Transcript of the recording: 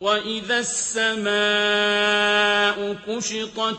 وَإِذَا السَّمَاءُ كُشِطَتْ